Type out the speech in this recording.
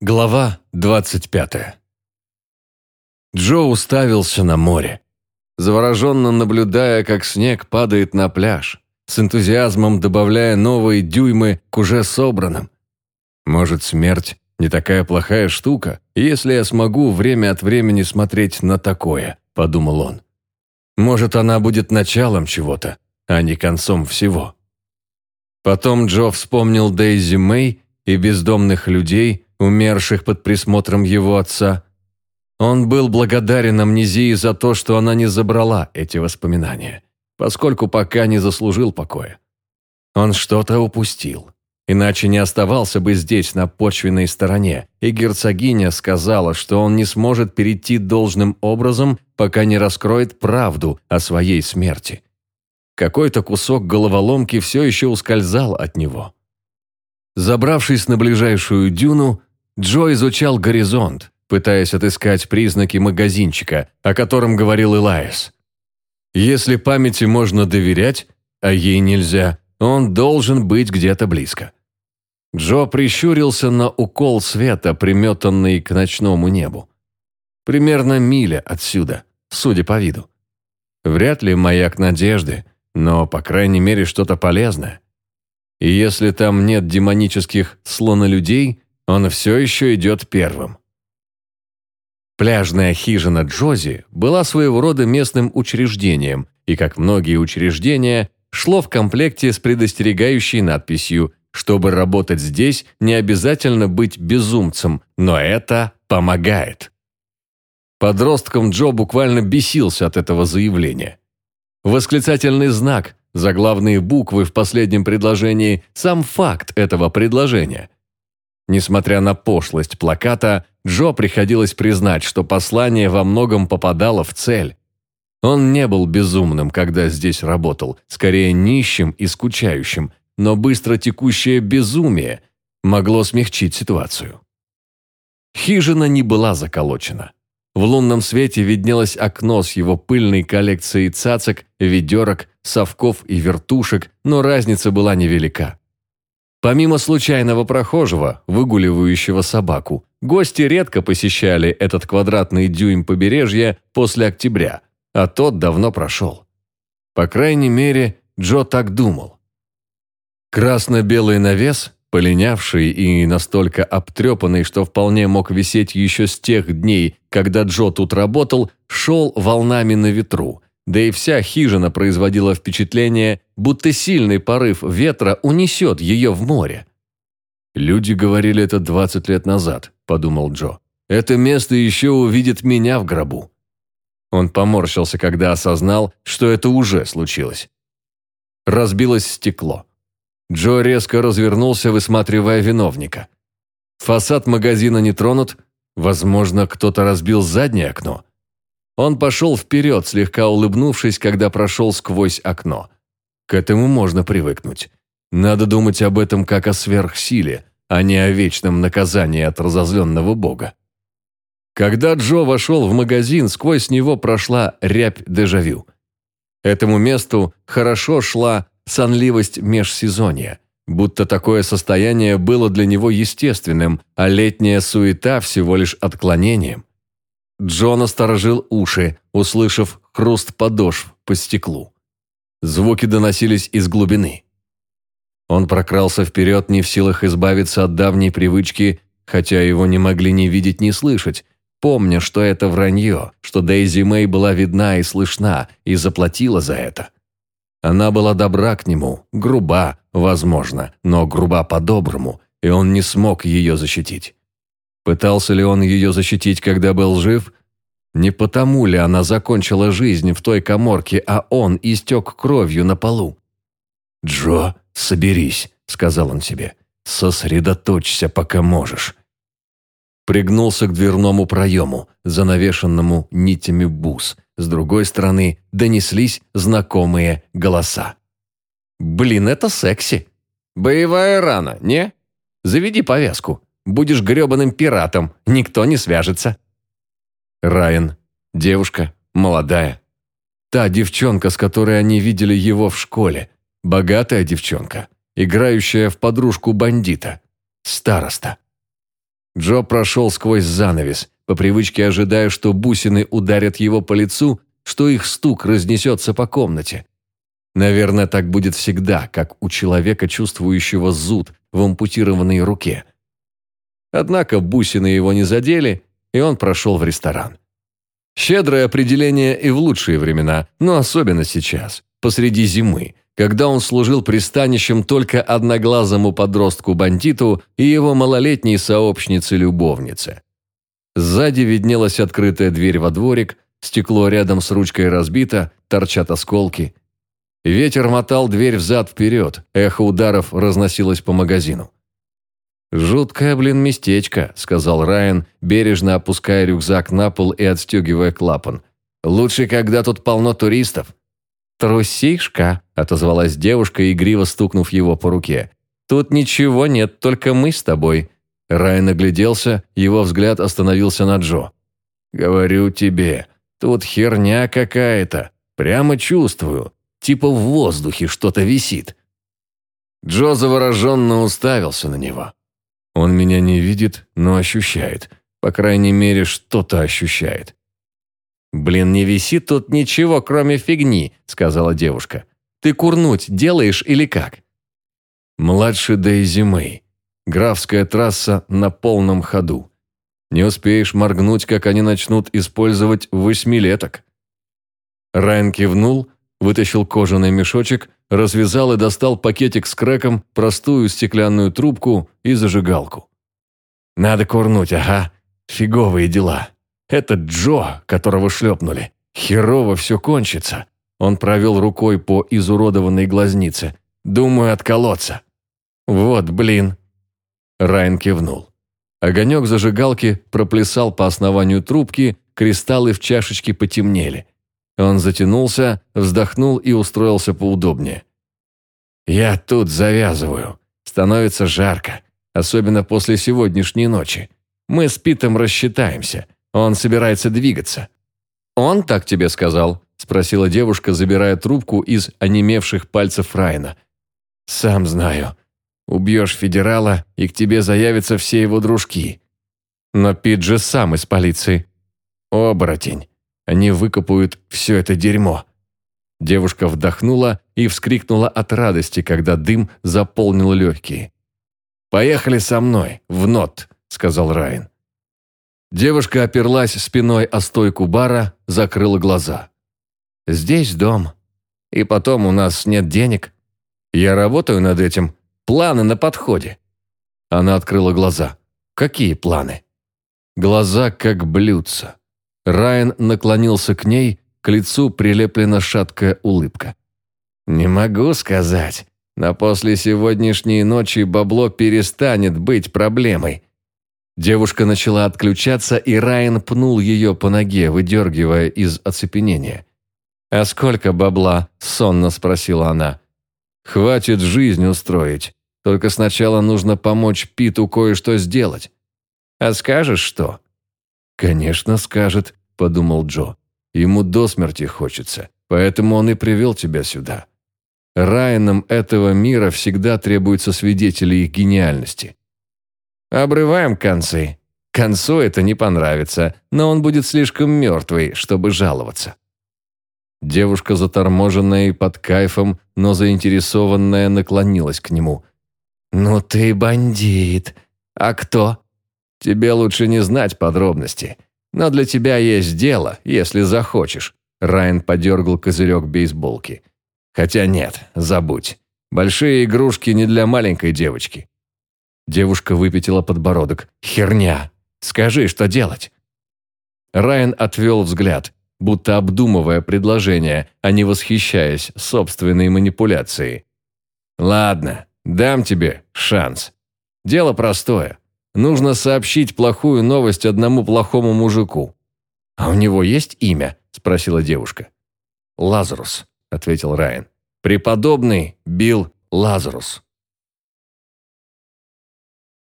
Глава 25 Джо уставился на море, завороженно наблюдая, как снег падает на пляж, с энтузиазмом добавляя новые дюймы к уже собранным. Может, смерть не такая плохая штука, если я смогу время от времени смотреть на такое, подумал он. Может, она будет началом чего-то, а не концом всего. Потом Джо вспомнил Дейзи Мэй и бездомных людей – умерших под присмотром его отца. Он был благодарен амнезии за то, что она не забрала эти воспоминания, поскольку пока не заслужил покоя. Он что-то упустил. Иначе не оставался бы здесь, на почвенной стороне, и герцогиня сказала, что он не сможет перейти должным образом, пока не раскроет правду о своей смерти. Какой-то кусок головоломки все еще ускользал от него. Забравшись на ближайшую дюну, Джо изучал горизонт, пытаясь отыскать признаки магазинчика, о котором говорил Элайс. Если памяти можно доверять, а ей нельзя, он должен быть где-то близко. Джо прищурился на укол света, приметанный к ночному небу. Примерно миля отсюда, судя по виду. Вряд ли маяк надежды, но, по крайней мере, что-то полезное. И если там нет демонических слонолюдей, он все еще идет первым. Пляжная хижина Джози была своего рода местным учреждением и, как многие учреждения, шло в комплекте с предостерегающей надписью «Чтобы работать здесь, не обязательно быть безумцем, но это помогает». Подростком Джо буквально бесился от этого заявления. Восклицательный знак, заглавные буквы в последнем предложении, сам факт этого предложения – Несмотря на пошлость плаката, Джо приходилось признать, что послание во многом попадало в цель. Он не был безумным, когда здесь работал, скорее нищим и скучающим, но быстро текущее безумие могло смягчить ситуацию. Хижина не была заколочена. В лунном свете виднелось окно с его пыльной коллекцией цацок, ведерок, совков и вертушек, но разница была невелика. Помимо случайного прохожего, выгуливающего собаку, гости редко посещали этот квадратный дюйм побережья после октября, а тот давно прошел. По крайней мере, Джо так думал. Красно-белый навес, полинявший и настолько обтрепанный, что вполне мог висеть еще с тех дней, когда Джо тут работал, шел волнами на ветру – да и вся хижина производила впечатление, будто сильный порыв ветра унесет ее в море. «Люди говорили это 20 лет назад», – подумал Джо. «Это место еще увидит меня в гробу». Он поморщился, когда осознал, что это уже случилось. Разбилось стекло. Джо резко развернулся, высматривая виновника. Фасад магазина не тронут, возможно, кто-то разбил заднее окно – он пошел вперед, слегка улыбнувшись, когда прошел сквозь окно. К этому можно привыкнуть. Надо думать об этом как о сверхсиле, а не о вечном наказании от разозленного бога. Когда Джо вошел в магазин, сквозь него прошла рябь дежавю. Этому месту хорошо шла сонливость межсезонья, будто такое состояние было для него естественным, а летняя суета всего лишь отклонением. Джон осторожил уши, услышав хруст подошв по стеклу. Звуки доносились из глубины. Он прокрался вперед, не в силах избавиться от давней привычки, хотя его не могли ни видеть, ни слышать, помня, что это вранье, что Дейзи Мэй была видна и слышна, и заплатила за это. Она была добра к нему, груба, возможно, но груба по-доброму, и он не смог ее защитить. Пытался ли он ее защитить, когда был жив? Не потому ли она закончила жизнь в той коморке, а он истек кровью на полу? «Джо, соберись», — сказал он себе. «Сосредоточься, пока можешь». Пригнулся к дверному проему, занавешенному нитями бус. С другой стороны донеслись знакомые голоса. «Блин, это секси. Боевая рана, не? Заведи повязку. Будешь гребаным пиратом, никто не свяжется». Райан. Девушка. Молодая. Та девчонка, с которой они видели его в школе. Богатая девчонка, играющая в подружку бандита. Староста. Джо прошел сквозь занавес, по привычке ожидая, что бусины ударят его по лицу, что их стук разнесется по комнате. Наверное, так будет всегда, как у человека, чувствующего зуд в ампутированной руке. Однако бусины его не задели, и он прошел в ресторан. Щедрое определение и в лучшие времена, но особенно сейчас, посреди зимы, когда он служил пристанищем только одноглазому подростку-бандиту и его малолетней сообщнице-любовнице. Сзади виднелась открытая дверь во дворик, стекло рядом с ручкой разбито, торчат осколки. Ветер мотал дверь взад-вперед, эхо ударов разносилось по магазину. «Жуткое, блин, местечко», – сказал Райан, бережно опуская рюкзак на пол и отстегивая клапан. «Лучше, когда тут полно туристов». «Трусишка», – отозвалась девушка, игриво стукнув его по руке. «Тут ничего нет, только мы с тобой. Райан огляделся, его взгляд остановился на Джо. «Говорю тебе, тут херня какая-то. Прямо чувствую. Типа в воздухе что-то висит». Джо завороженно уставился на него. Он меня не видит, но ощущает. По крайней мере, что-то ощущает. «Блин, не висит тут ничего, кроме фигни», — сказала девушка. «Ты курнуть делаешь или как?» «Младший Дейзи Мэй», Графская трасса на полном ходу. Не успеешь моргнуть, как они начнут использовать восьмилеток. Райан кивнул, вытащил кожаный мешочек, развязал и достал пакетик с крэком, простую стеклянную трубку и зажигалку. «Надо курнуть, ага. Фиговые дела. Это Джо, которого шлепнули. Херово все кончится». Он провел рукой по изуродованной глазнице. «Думаю, отколоться». «Вот, блин, Райан кивнул. Огонек зажигалки проплясал по основанию трубки, кристаллы в чашечке потемнели. Он затянулся, вздохнул и устроился поудобнее. «Я тут завязываю. Становится жарко, особенно после сегодняшней ночи. Мы с Питом рассчитаемся. Он собирается двигаться». «Он так тебе сказал?» – спросила девушка, забирая трубку из онемевших пальцев Райана. «Сам знаю. Убьешь федерала, и к тебе заявятся все его дружки. Но Пит же сам из полиции. Оборотень. Они выкопают все это дерьмо. Девушка вдохнула и вскрикнула от радости, когда дым заполнил легкие. «Поехали со мной, в нот», — сказал Райан. Девушка оперлась спиной о стойку бара, закрыла глаза. «Здесь дом. И потом у нас нет денег. Я работаю над этим, Планы на подходе». Она открыла глаза. «Какие планы?» Глаза как блюдца. Райан наклонился к ней, к лицу прилеплена шаткая улыбка. «Не могу сказать, но после сегодняшней ночи бабло перестанет быть проблемой». Девушка начала отключаться, и Райан пнул ее по ноге, выдергивая из оцепенения. «А сколько бабла?» – сонно спросила она. «Хватит жизнь устроить. Только сначала нужно помочь Питу кое-что сделать. А скажешь что?» «Конечно, скажет», – подумал Джо. «Ему до смерти хочется, поэтому он и привел тебя сюда. Райанам этого мира всегда требуются свидетели их гениальности». «Обрываем концы. Концу это не понравится, но он будет слишком мертвый, чтобы жаловаться». Девушка, заторможенная и под кайфом, но заинтересованная, наклонилась к нему. «Ну ты бандит. А кто?» «Тебе лучше не знать подробности. Но для тебя есть дело, если захочешь». Райан подергал козырек бейсболки. «Хотя нет, забудь. Большие игрушки не для маленькой девочки». Девушка выпятила подбородок. «Херня! Скажи, что делать?» Райан отвел взгляд, будто обдумывая предложение, а не восхищаясь собственной манипуляцией. «Ладно, Дам тебе шанс. Дело простое. Нужно сообщить плохую новость одному плохому мужику. А у него есть имя? спросила девушка. Лазарус, ответил Райан. Преподобный Билл Лазарус.